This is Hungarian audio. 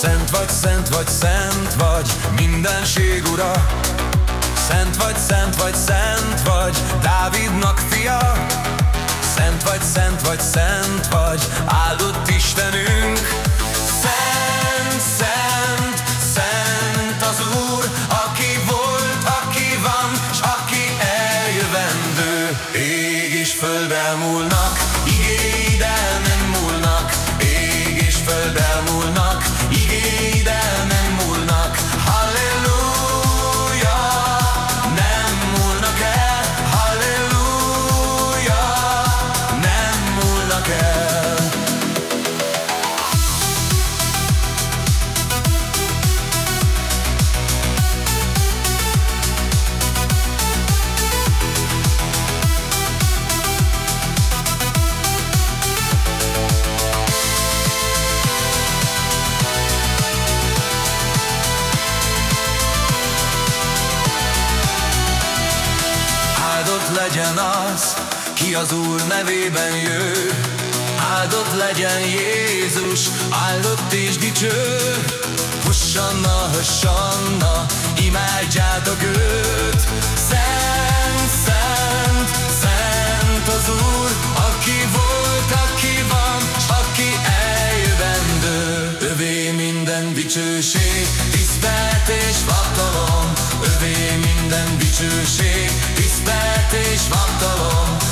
Szent vagy, szent vagy, szent vagy, mindenség ura. Szent vagy, szent vagy, szent vagy, Dávidnak fia. Szent vagy, szent vagy, szent vagy, áldott Istenünk. Szent, szent, szent az Úr, aki volt, aki van, s aki eljövendő. Ég és föld elmúlnak, igéid el legyen az, ki az Úr nevében jő. Áldott legyen Jézus, áldott és dicső. Hossanna, hossanna, imádjátok őt. Szent, szent, szent az Úr Aki volt, aki van, aki eljövendő. Övé minden dicsőség, tisztelt és hatalom. Övé minden dicsőség, és hatalom